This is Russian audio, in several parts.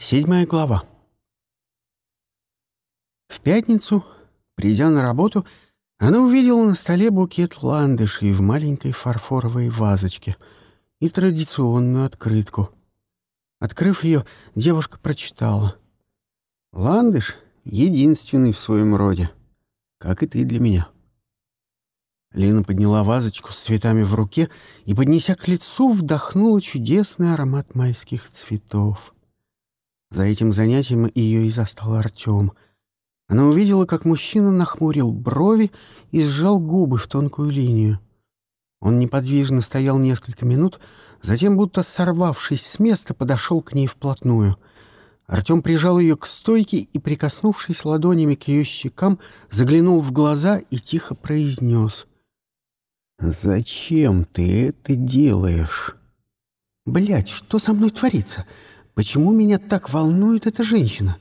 Седьмая глава. В пятницу, придя на работу, она увидела на столе букет ландышей в маленькой фарфоровой вазочке и традиционную открытку. Открыв ее, девушка прочитала. «Ландыш единственный в своем роде, как и ты для меня». Лина подняла вазочку с цветами в руке и, поднеся к лицу, вдохнула чудесный аромат майских цветов. За этим занятием ее и застал Артем. Она увидела, как мужчина нахмурил брови и сжал губы в тонкую линию. Он неподвижно стоял несколько минут, затем, будто сорвавшись с места, подошел к ней вплотную. Артем прижал ее к стойке и, прикоснувшись ладонями к ее щекам, заглянул в глаза и тихо произнес. «Зачем ты это делаешь?» «Блядь, что со мной творится? Почему меня так волнует эта женщина?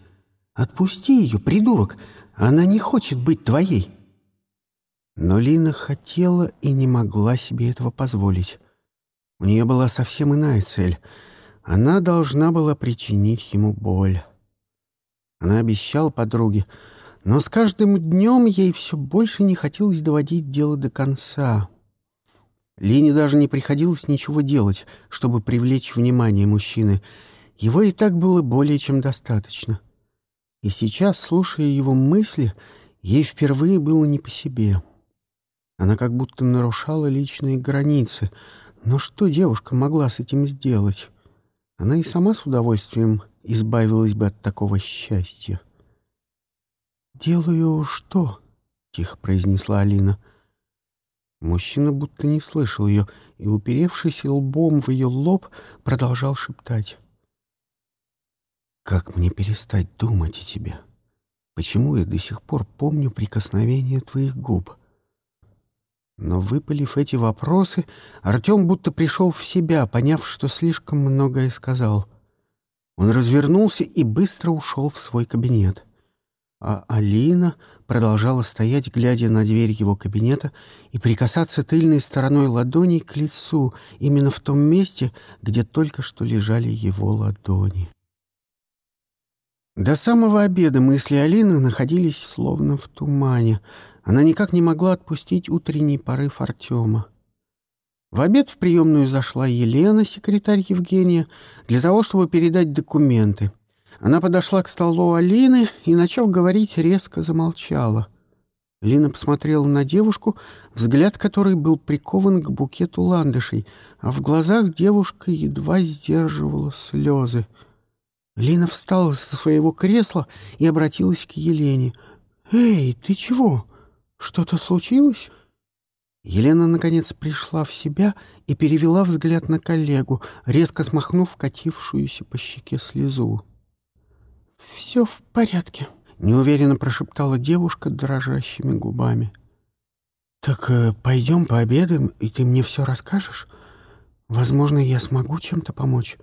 Отпусти ее, придурок. Она не хочет быть твоей. Но Лина хотела и не могла себе этого позволить. У нее была совсем иная цель. Она должна была причинить ему боль. Она обещала подруге, но с каждым днем ей все больше не хотелось доводить дело до конца. Лине даже не приходилось ничего делать, чтобы привлечь внимание мужчины — его и так было более чем достаточно. И сейчас, слушая его мысли, ей впервые было не по себе. Она как будто нарушала личные границы. Но что девушка могла с этим сделать? Она и сама с удовольствием избавилась бы от такого счастья. «Делаю что?» — тихо произнесла Алина. Мужчина будто не слышал ее и, уперевшись лбом в ее лоб, продолжал шептать. Как мне перестать думать о тебе? Почему я до сих пор помню прикосновение твоих губ? Но, выпалив эти вопросы, Артем будто пришел в себя, поняв, что слишком многое сказал. Он развернулся и быстро ушел в свой кабинет. А Алина продолжала стоять, глядя на дверь его кабинета и прикасаться тыльной стороной ладоней к лицу, именно в том месте, где только что лежали его ладони. До самого обеда мысли Алины находились словно в тумане. Она никак не могла отпустить утренний порыв Артема. В обед в приемную зашла Елена, секретарь Евгения, для того, чтобы передать документы. Она подошла к столу Алины и, начав говорить, резко замолчала. Лина посмотрела на девушку, взгляд которой был прикован к букету ландышей, а в глазах девушка едва сдерживала слезы — Лина встала со своего кресла и обратилась к Елене. «Эй, ты чего? Что-то случилось?» Елена, наконец, пришла в себя и перевела взгляд на коллегу, резко смахнув катившуюся по щеке слезу. «Все в порядке», — неуверенно прошептала девушка дрожащими губами. «Так э, пойдем пообедаем, и ты мне все расскажешь? Возможно, я смогу чем-то помочь».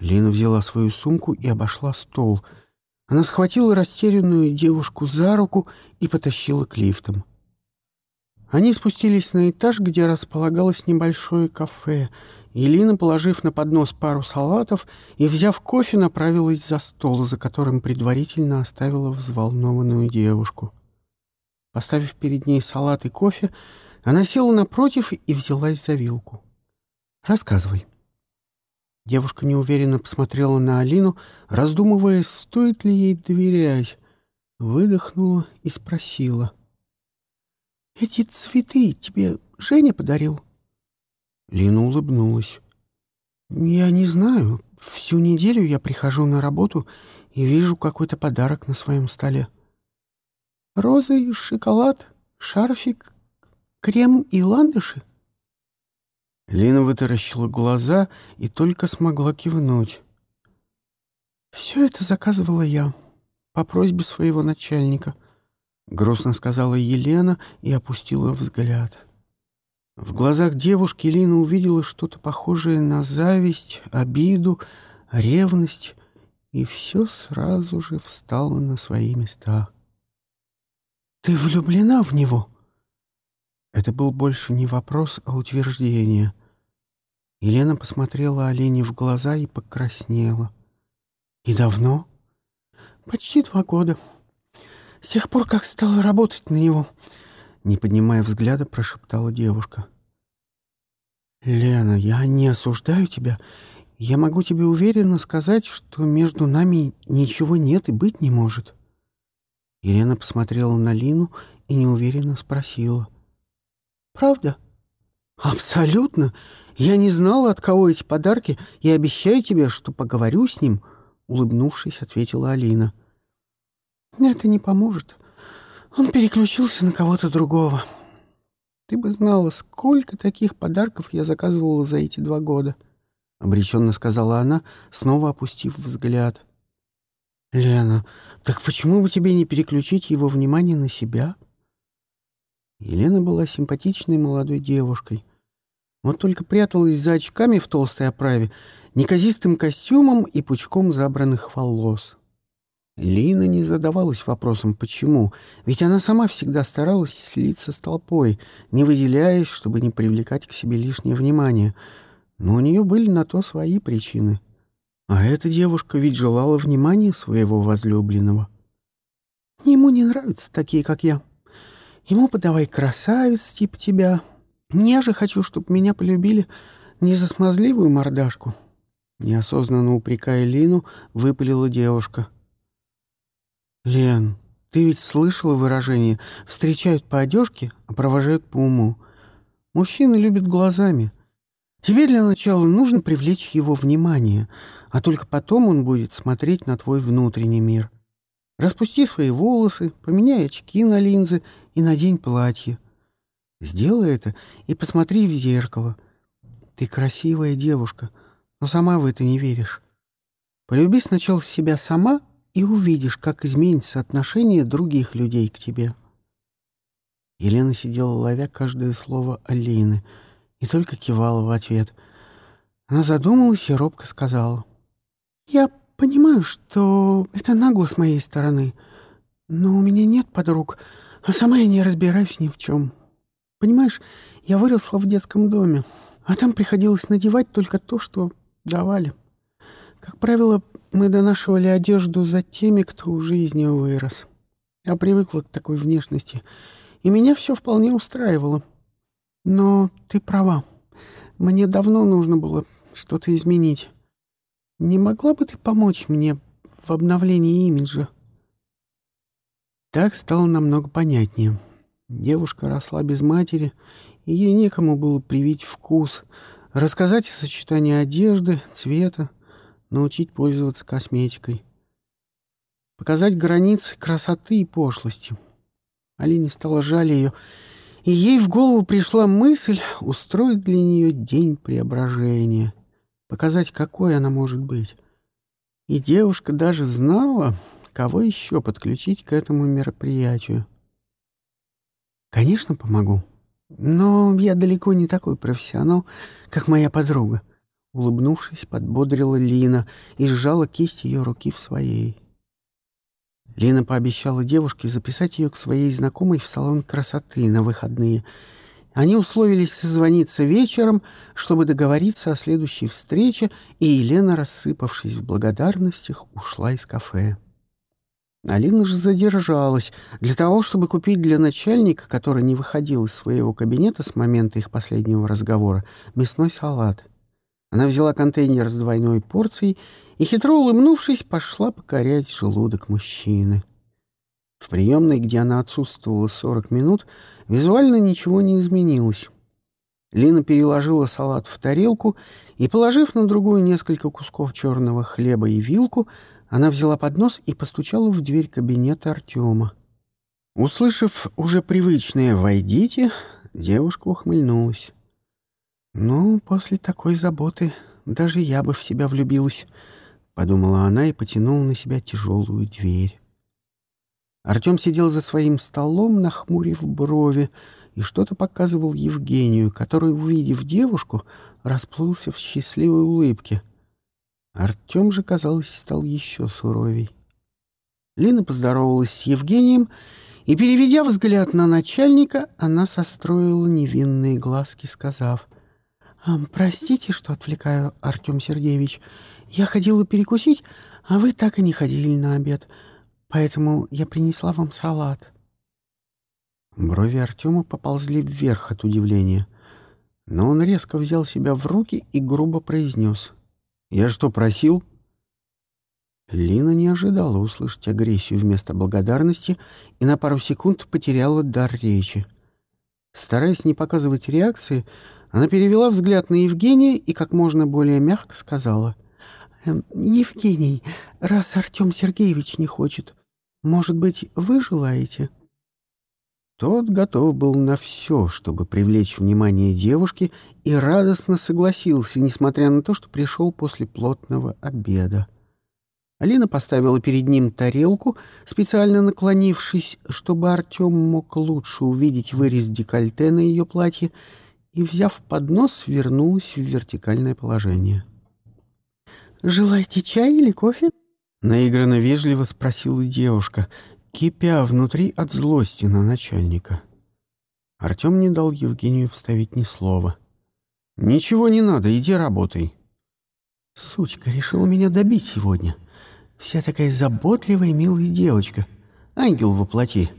Лина взяла свою сумку и обошла стол. Она схватила растерянную девушку за руку и потащила к лифтам. Они спустились на этаж, где располагалось небольшое кафе, и Лина, положив на поднос пару салатов и, взяв кофе, направилась за стол, за которым предварительно оставила взволнованную девушку. Поставив перед ней салат и кофе, она села напротив и взялась за вилку. «Рассказывай». Девушка неуверенно посмотрела на Алину, раздумывая, стоит ли ей доверять. Выдохнула и спросила. «Эти цветы тебе Женя подарил?» Лина улыбнулась. «Я не знаю. Всю неделю я прихожу на работу и вижу какой-то подарок на своем столе. Розы, шоколад, шарфик, крем и ландыши?» Лина вытаращила глаза и только смогла кивнуть. «Все это заказывала я, по просьбе своего начальника», — грустно сказала Елена и опустила взгляд. В глазах девушки Лина увидела что-то похожее на зависть, обиду, ревность, и все сразу же встало на свои места. «Ты влюблена в него?» Это был больше не вопрос, а утверждение — Елена посмотрела Олене в глаза и покраснела. «И давно?» «Почти два года. С тех пор, как стала работать на него», — не поднимая взгляда, прошептала девушка. «Лена, я не осуждаю тебя. Я могу тебе уверенно сказать, что между нами ничего нет и быть не может». Елена посмотрела на Лину и неуверенно спросила. «Правда?» «Абсолютно. Я не знала, от кого эти подарки, и обещаю тебе, что поговорю с ним», — улыбнувшись, ответила Алина. «Это не поможет. Он переключился на кого-то другого. Ты бы знала, сколько таких подарков я заказывала за эти два года», — обреченно сказала она, снова опустив взгляд. «Лена, так почему бы тебе не переключить его внимание на себя?» Елена была симпатичной молодой девушкой. Вот только пряталась за очками в толстой оправе, неказистым костюмом и пучком забранных волос. Лина не задавалась вопросом «почему?», ведь она сама всегда старалась слиться с толпой, не выделяясь, чтобы не привлекать к себе лишнее внимание. Но у нее были на то свои причины. А эта девушка ведь желала внимания своего возлюбленного. «Ему не нравятся такие, как я», Ему подавай красавец типа тебя. Я же хочу, чтобы меня полюбили не за смазливую мордашку. Неосознанно упрекая Лину, выпалила девушка. «Лен, ты ведь слышала выражение «встречают по одежке, а провожают по уму». Мужчины любят глазами. Тебе для начала нужно привлечь его внимание, а только потом он будет смотреть на твой внутренний мир. Распусти свои волосы, поменяй очки на линзы и надень платье. Сделай это и посмотри в зеркало. Ты красивая девушка, но сама в это не веришь. Полюби сначала себя сама и увидишь, как изменится отношение других людей к тебе. Елена сидела, ловя каждое слово Алины, и только кивала в ответ. Она задумалась и робко сказала. «Я Понимаю, что это нагло с моей стороны, но у меня нет подруг, а сама я не разбираюсь ни в чем. Понимаешь, я выросла в детском доме, а там приходилось надевать только то, что давали. Как правило, мы донашивали одежду за теми, кто в жизни вырос. Я привыкла к такой внешности, и меня все вполне устраивало. Но ты права. Мне давно нужно было что-то изменить. Не могла бы ты помочь мне в обновлении имиджа?» Так стало намного понятнее. Девушка росла без матери, и ей некому было привить вкус, рассказать о сочетании одежды, цвета, научить пользоваться косметикой. Показать границы красоты и пошлости. Алине стало жаль ее, и ей в голову пришла мысль устроить для нее день преображения — показать, какой она может быть. И девушка даже знала, кого еще подключить к этому мероприятию. «Конечно, помогу. Но я далеко не такой профессионал, как моя подруга», — улыбнувшись, подбодрила Лина и сжала кисть ее руки в своей. Лина пообещала девушке записать ее к своей знакомой в салон красоты на выходные — они условились созвониться вечером, чтобы договориться о следующей встрече, и Елена, рассыпавшись в благодарностях, ушла из кафе. Алина же задержалась для того, чтобы купить для начальника, который не выходил из своего кабинета с момента их последнего разговора, мясной салат. Она взяла контейнер с двойной порцией и, хитро улыбнувшись, пошла покорять желудок мужчины. В приемной, где она отсутствовала 40 минут, визуально ничего не изменилось. Лина переложила салат в тарелку и, положив на другую несколько кусков черного хлеба и вилку, она взяла поднос и постучала в дверь кабинета Артема. Услышав уже привычное «войдите», девушка ухмыльнулась. «Ну, после такой заботы даже я бы в себя влюбилась», — подумала она и потянула на себя тяжелую дверь. Артем сидел за своим столом, нахмурив брови, и что-то показывал Евгению, который, увидев девушку, расплылся в счастливой улыбке. Артем же, казалось, стал еще суровей. Лина поздоровалась с Евгением, и, переведя взгляд на начальника, она состроила невинные глазки, сказав, «Простите, что отвлекаю, Артем Сергеевич. Я ходила перекусить, а вы так и не ходили на обед, поэтому я принесла вам салат». Брови Артема поползли вверх от удивления, но он резко взял себя в руки и грубо произнес. «Я что, просил?» Лина не ожидала услышать агрессию вместо благодарности и на пару секунд потеряла дар речи. Стараясь не показывать реакции, она перевела взгляд на Евгения и как можно более мягко сказала. «Эм, «Евгений, раз Артем Сергеевич не хочет, может быть, вы желаете?» Тот готов был на все, чтобы привлечь внимание девушки, и радостно согласился, несмотря на то, что пришел после плотного обеда. Алина поставила перед ним тарелку, специально наклонившись, чтобы Артем мог лучше увидеть вырез декольте на ее платье, и, взяв поднос, вернулась в вертикальное положение. «Желаете чай или кофе?» — наигранно вежливо спросила девушка, кипя внутри от злости на начальника. Артем не дал Евгению вставить ни слова. «Ничего не надо, иди работай». «Сучка решила меня добить сегодня. Вся такая заботливая, милая девочка. Ангел воплоти.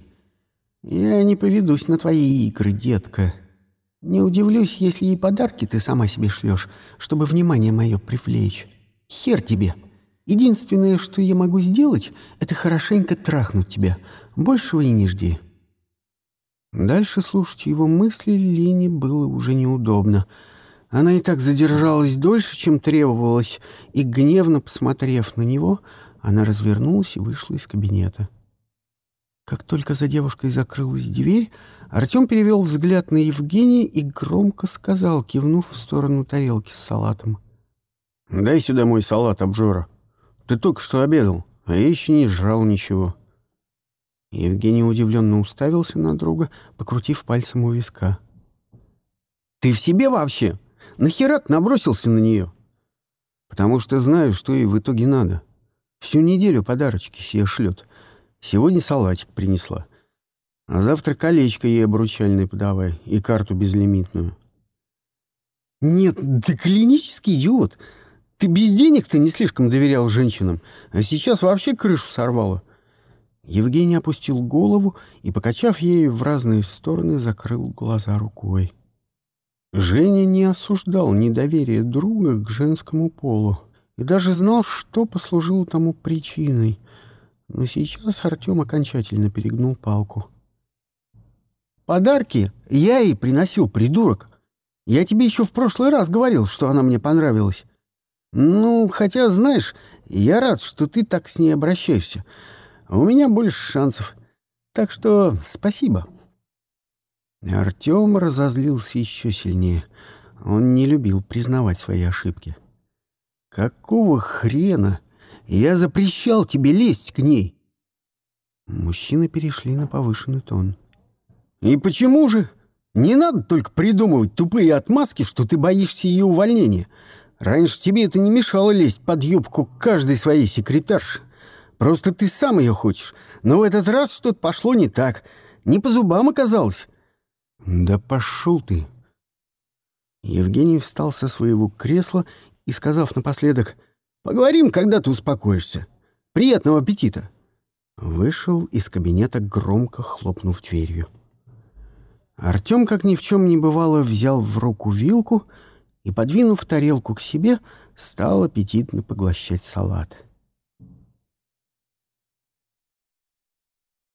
Я не поведусь на твои игры, детка. Не удивлюсь, если и подарки ты сама себе шлешь, чтобы внимание мое привлечь. Хер тебе!» Единственное, что я могу сделать, это хорошенько трахнуть тебя. Большего и не жди». Дальше слушать его мысли Лене было уже неудобно. Она и так задержалась дольше, чем требовалось, и, гневно посмотрев на него, она развернулась и вышла из кабинета. Как только за девушкой закрылась дверь, Артем перевел взгляд на Евгения и громко сказал, кивнув в сторону тарелки с салатом. «Дай сюда мой салат, обжора». Ты только что обедал, а я еще не жрал ничего». Евгений удивленно уставился на друга, покрутив пальцем у виска. «Ты в себе вообще? Нахера ты набросился на нее?» «Потому что знаю, что ей в итоге надо. Всю неделю подарочки себе шлет. Сегодня салатик принесла. А завтра колечко ей обручальное подавай и карту безлимитную». «Нет, ты клинический идиот!» Ты без денег-то не слишком доверял женщинам, а сейчас вообще крышу сорвало. Евгений опустил голову и, покачав ею в разные стороны, закрыл глаза рукой. Женя не осуждал недоверие друга к женскому полу и даже знал, что послужило тому причиной. Но сейчас Артем окончательно перегнул палку. «Подарки я ей приносил, придурок. Я тебе еще в прошлый раз говорил, что она мне понравилась. «Ну, хотя, знаешь, я рад, что ты так с ней обращаешься. У меня больше шансов. Так что спасибо». Артем разозлился еще сильнее. Он не любил признавать свои ошибки. «Какого хрена? Я запрещал тебе лезть к ней!» Мужчины перешли на повышенный тон. «И почему же? Не надо только придумывать тупые отмазки, что ты боишься ее увольнения. Раньше тебе это не мешало лезть под юбку каждой своей секретарши. Просто ты сам ее хочешь. Но в этот раз что-то пошло не так. Не по зубам оказалось. Да пошел ты. Евгений встал со своего кресла и, сказав напоследок, «Поговорим, когда ты успокоишься. Приятного аппетита!» Вышел из кабинета, громко хлопнув дверью. Артем, как ни в чем не бывало, взял в руку вилку — и, подвинув тарелку к себе, стал аппетитно поглощать салат.